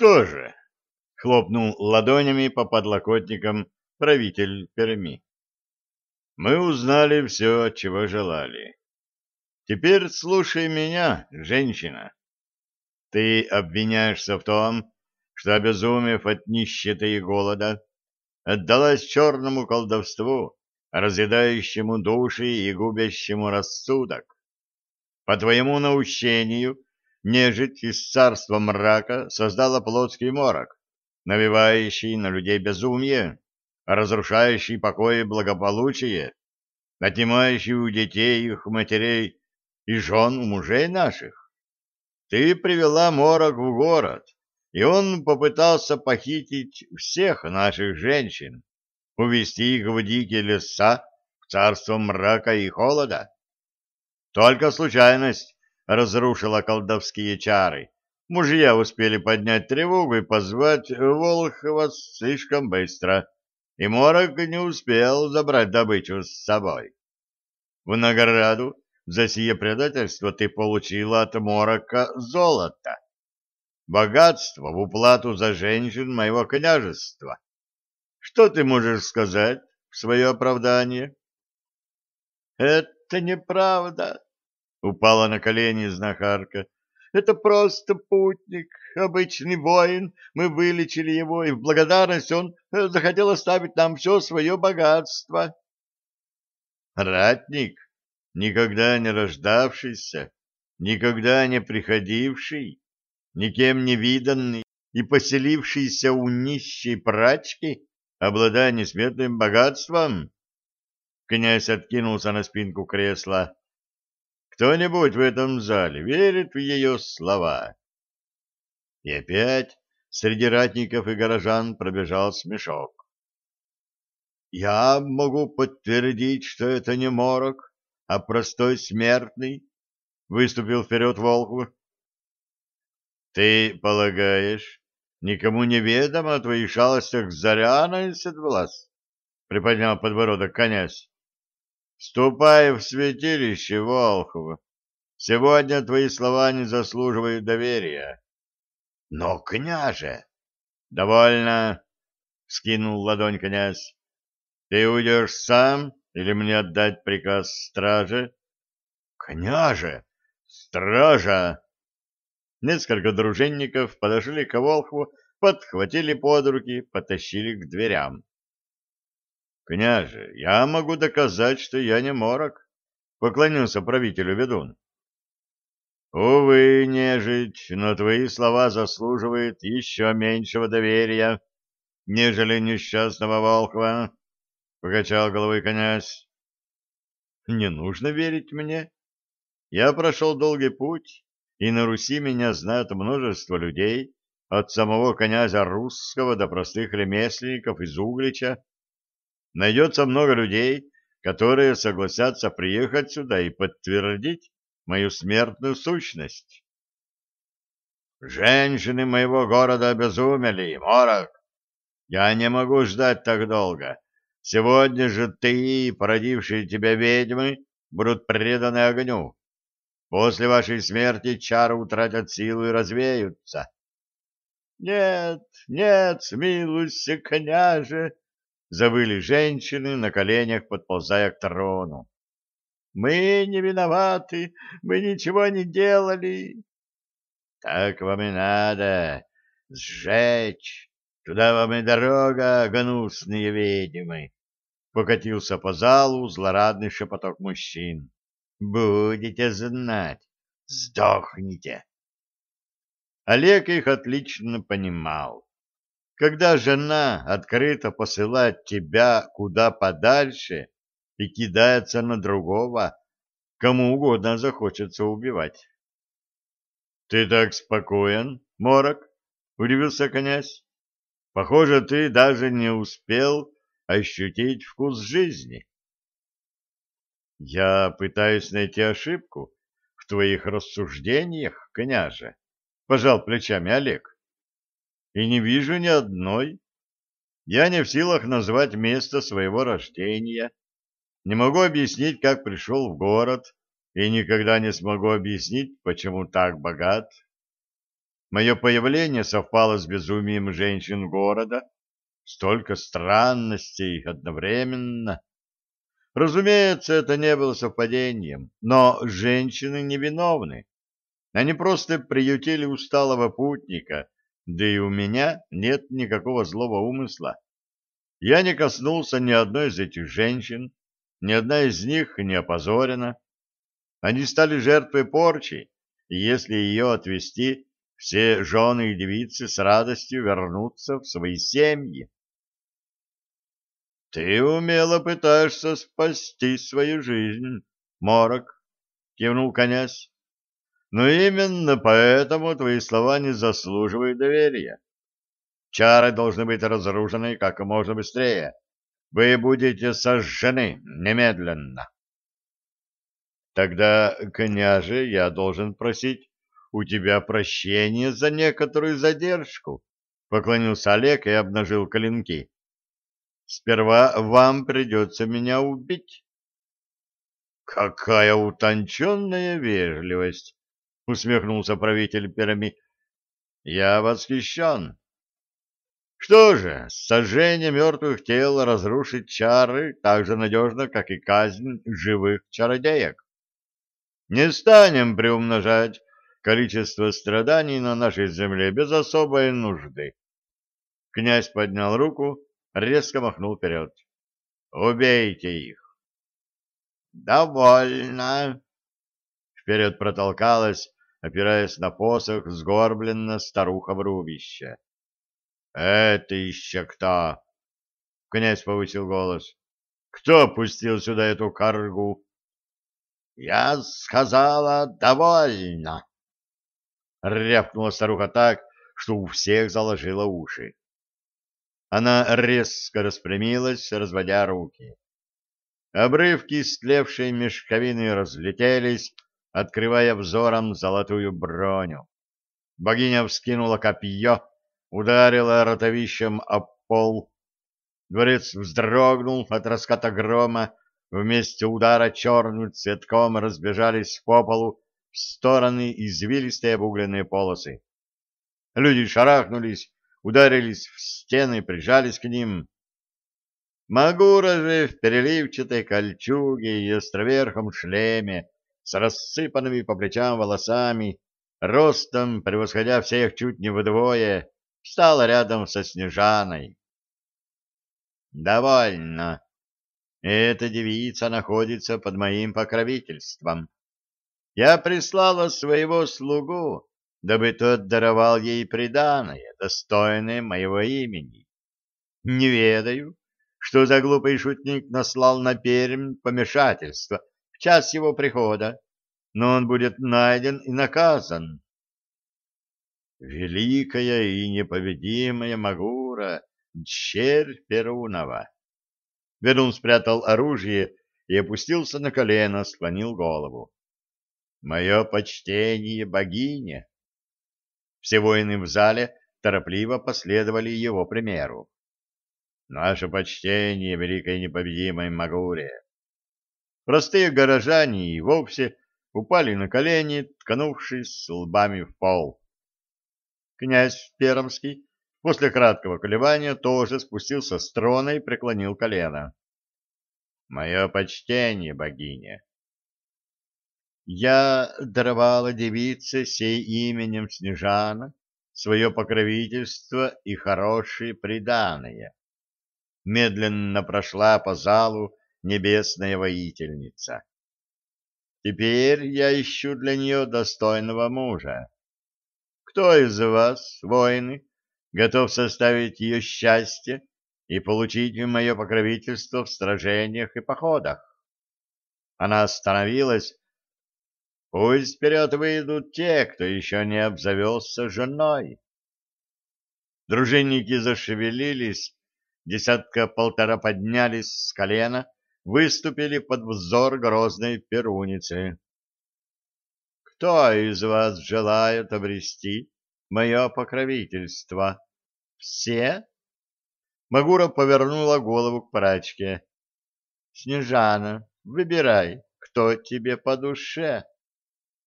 что же, хлопнул ладонями по подлокотникам правитель Перми. Мы узнали все, чего желали. Теперь слушай меня, женщина. Ты обвиняешься в том, что, обезумев от нищеты и голода, отдалась черному колдовству, разъедающему души и губящему рассудок. По твоему наущению нежить из царства мрака создала плотский морок, навевающий на людей безумие, разрушающий покой и благополучие, отнимающий у детей их матерей и жен у мужей наших. Ты привела морок в город, и он попытался похитить всех наших женщин, увести их в дикие леса, в царство мрака и холода. Только случайность разрушила колдовские чары. Мужья успели поднять тревогу и позвать Волхова слишком быстро, и Морок не успел забрать добычу с собой. В награду за сие предательство ты получила от Морока золото, богатство в уплату за женщин моего княжества. Что ты можешь сказать в свое оправдание? — Это неправда, — упала на колени знахарка. — Это просто путник, обычный воин. Мы вылечили его, и в благодарность он э, захотел оставить нам все свое богатство. — Ратник, никогда не рождавшийся, никогда не приходивший, никем не виданный и поселившийся у нищей прачки? обладая несметным богатством? Князь откинулся на спинку кресла. Кто-нибудь в этом зале верит в ее слова? И опять среди ратников и горожан пробежал смешок. «Я могу подтвердить, что это не морок, а простой смертный», — выступил вперед Волху. «Ты полагаешь, Никому не ведомо о твоих шалостях Заряна, Седвлас? — приподнял подбородок князь. — Ступай в святилище, Волхова. Сегодня твои слова не заслуживают доверия. — Но, княже... — Довольно, — скинул ладонь князь. — Ты уйдешь сам или мне отдать приказ страже? — Княже! Стража! Несколько дружинников подошли к Волхву, подхватили под руки, потащили к дверям. — Княже, я могу доказать, что я не морок, — поклонился правителю ведун. — Увы, нежить, но твои слова заслуживают еще меньшего доверия, нежели несчастного Волхва, — покачал головой князь. — Не нужно верить мне. Я прошел долгий путь и на Руси меня знает множество людей, от самого князя русского до простых ремесленников из Углича. Найдется много людей, которые согласятся приехать сюда и подтвердить мою смертную сущность. Женщины моего города обезумели, Морок. Я не могу ждать так долго. Сегодня же ты и породившие тебя ведьмы будут преданы огню. После вашей смерти чары утратят силу и развеются. — Нет, нет, смилуйся, княже! — завыли женщины на коленях, подползая к трону. — Мы не виноваты, мы ничего не делали. — Так вам и надо, сжечь, туда вам и дорога, гнусные ведьмы! — покатился по залу злорадный шепоток мужчин. Будете знать, сдохните. Олег их отлично понимал. Когда жена открыто посылает тебя куда подальше и кидается на другого, кому угодно захочется убивать. — Ты так спокоен, Морок? — удивился князь. — Похоже, ты даже не успел ощутить вкус жизни. Я пытаюсь найти ошибку в твоих рассуждениях, княже, пожал плечами Олег. И не вижу ни одной. Я не в силах назвать место своего рождения, не могу объяснить, как пришел в город, и никогда не смогу объяснить, почему так богат. Мое появление совпало с безумием женщин города. Столько странностей одновременно. Разумеется, это не было совпадением, но женщины невиновны. Они просто приютили усталого путника, да и у меня нет никакого злого умысла. Я не коснулся ни одной из этих женщин, ни одна из них не опозорена. Они стали жертвой порчи, и если ее отвести, все жены и девицы с радостью вернутся в свои семьи. — Ты умело пытаешься спасти свою жизнь, Морок, — кивнул князь. — Но именно поэтому твои слова не заслуживают доверия. Чары должны быть разрушены как можно быстрее. Вы будете сожжены немедленно. Тогда, княже, я должен просить у тебя прощения за некоторую задержку, поклонился Олег и обнажил коленки. Сперва вам придется меня убить. Какая утонченная вежливость! Усмехнулся правитель Перми. Я восхищен. Что же, сожжение мертвых тел разрушит чары так же надежно, как и казнь живых чародеек. Не станем приумножать количество страданий на нашей земле без особой нужды. Князь поднял руку, резко махнул вперед. «Убейте их!» «Довольно!» Вперед протолкалась, опираясь на посох, сгорбленно старуха в рубище. «Это еще кто?» Князь повысил голос. «Кто пустил сюда эту каргу?» «Я сказала, довольно!» Рявкнула старуха так, что у всех заложило уши. Она резко распрямилась, разводя руки. Обрывки стлевшей мешковины разлетелись, открывая взором золотую броню. Богиня вскинула копье, ударила ротовищем об пол. Дворец вздрогнул от раската грома, вместе удара черным цветком разбежались по полу в стороны извилистые обугленные полосы. Люди шарахнулись, ударились в стены, прижались к ним. Магура же в переливчатой кольчуге и островерхом шлеме с рассыпанными по плечам волосами, ростом превосходя всех чуть не вдвое, встала рядом со Снежаной. «Довольно. Эта девица находится под моим покровительством. Я прислала своего слугу, дабы тот даровал ей приданое, достойное моего имени. Не ведаю, что за глупый шутник наслал на Пермь помешательство час его прихода, но он будет найден и наказан. Великая и непобедимая Магура, черь Перунова. Ведун спрятал оружие и опустился на колено, склонил голову. Мое почтение богине. Все воины в зале торопливо последовали его примеру. Наше почтение великой непобедимой Магуре. Простые горожане и вовсе упали на колени, ткнувшись лбами в пол. Князь Пермский после краткого колебания тоже спустился с трона и преклонил колено. «Мое почтение, богиня!» «Я даровала девице сей именем Снежана свое покровительство и хорошие приданые». Медленно прошла по залу небесная воительница. «Теперь я ищу для нее достойного мужа. Кто из вас, воины, готов составить ее счастье и получить мое покровительство в сражениях и походах? Она остановилась. Пусть вперед выйдут те, кто еще не обзавелся женой. Дружинники зашевелились, десятка-полтора поднялись с колена, выступили под взор грозной перуницы. Кто из вас желает обрести мое покровительство? Все? Магура повернула голову к прачке. Снежана, выбирай, кто тебе по душе.